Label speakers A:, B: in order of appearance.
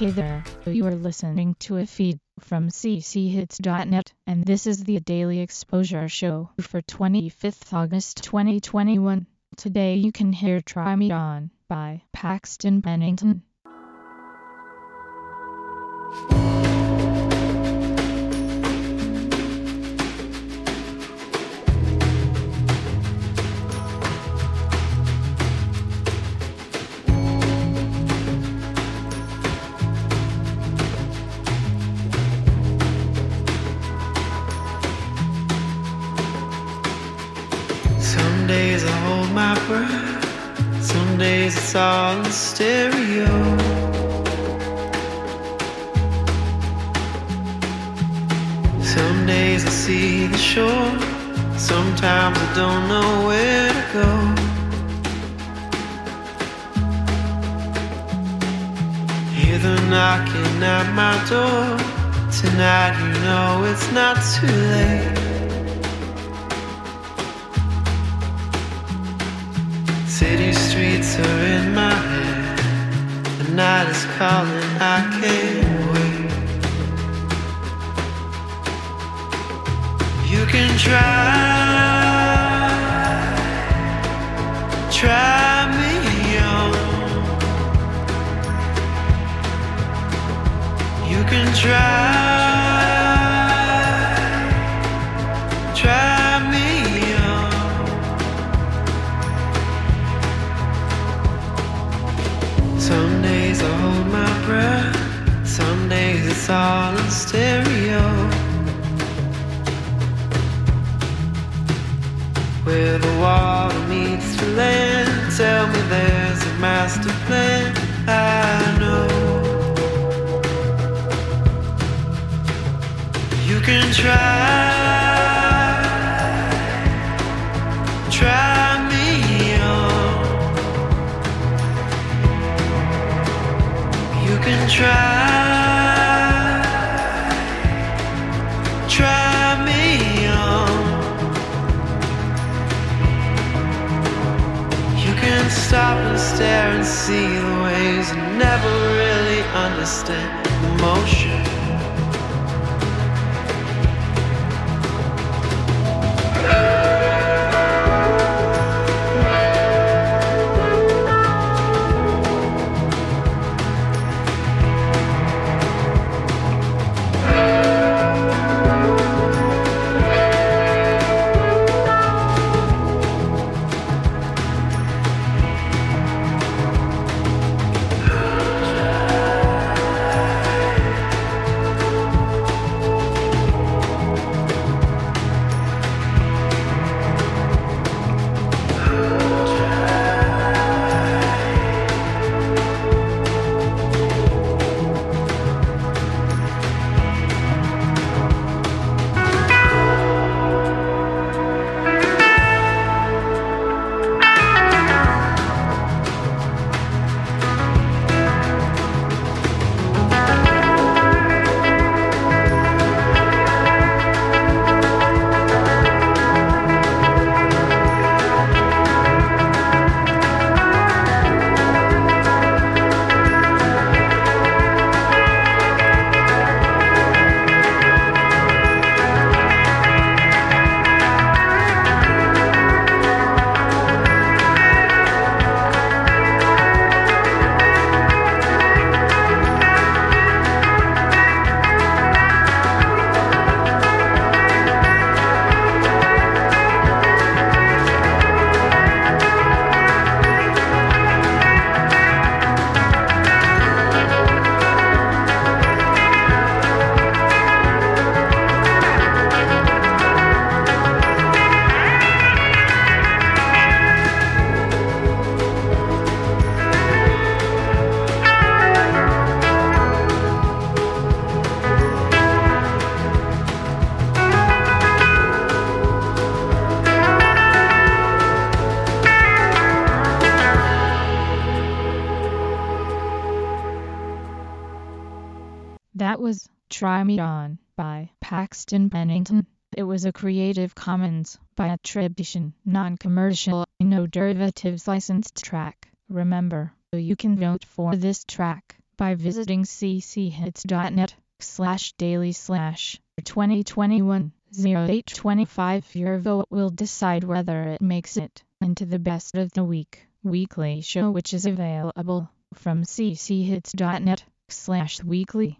A: Hey there, you are listening to a feed from cchits.net, and this is the Daily Exposure Show for 25th August 2021. Today you can hear Try Me On by Paxton Bennington.
B: Days I hold my breath, some days it's all in stereo. Some days I see the shore, sometimes I don't know where to go. Hear the knocking at my door. Tonight, you know it's not too late. City streets are in my head. The night is calling, I can't wait. You can try, try me on. You can try, stereo. Where the water meets the land, tell me there's a master plan. I know you can try, try me on. You can try stop and stare and see the ways and never really understand emotion.
A: That was Try Me On by Paxton Pennington. It was a Creative Commons by attribution, non-commercial, no derivatives licensed track. Remember, you can vote for this track by visiting cchits.net slash daily slash 2021 0825. Your vote will decide whether it makes it into the best of the week weekly show which is available from cchits.net slash weekly.